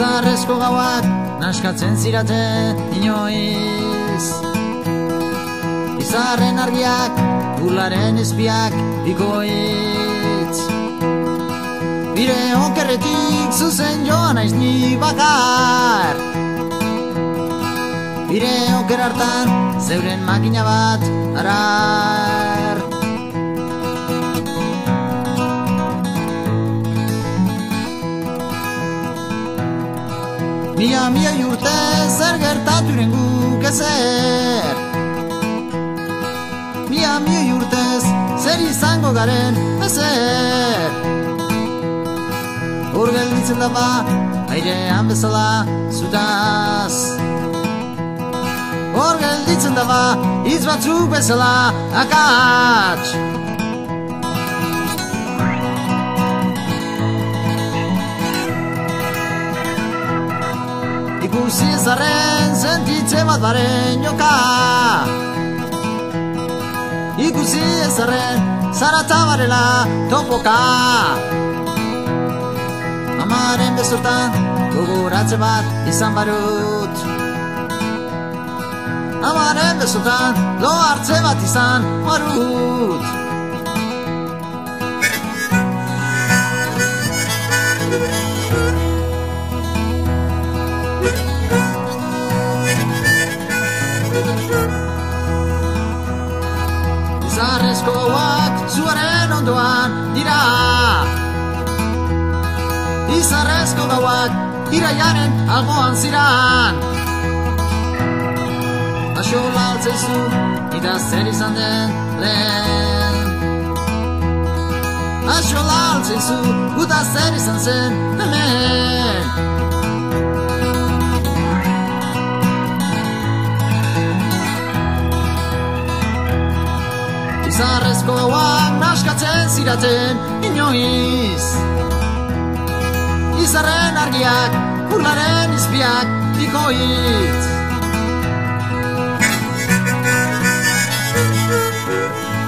gauak naskatzen zirate inoiz. Izarren argiak, gularen espiak, bikoitz. Bire okerretik zuzen joan aiz ni bakar. Bire oker hartan, zeuren makina bat, arar Mila mila urte zer gertaturen guk ezer. Mila mila urtez zer izango garen ezer. Hor gelditzen da ba, airean bezala zutaz. Hor gelditzen da ba, hitz batzuk bezala akats Ikusi ezaren sentitze bat baren joka. Ikusi ezaren zarata barela topoka. Amaren bezortan gogoratze bat izan barut. Amaren bezortan lo hartze bat izan barut Zarrezko gauak zuaren ondoan dira. Izarrezko gauak iraiaren alboan ziran Aso laltzen zu, eta zer izan den lehen. Aso laltzen zu, eta zer izan zen hemen izarrezkoak naskatzen ziraten inoiz Izarren argiak, urlaren izbiak dikoiz Thank you.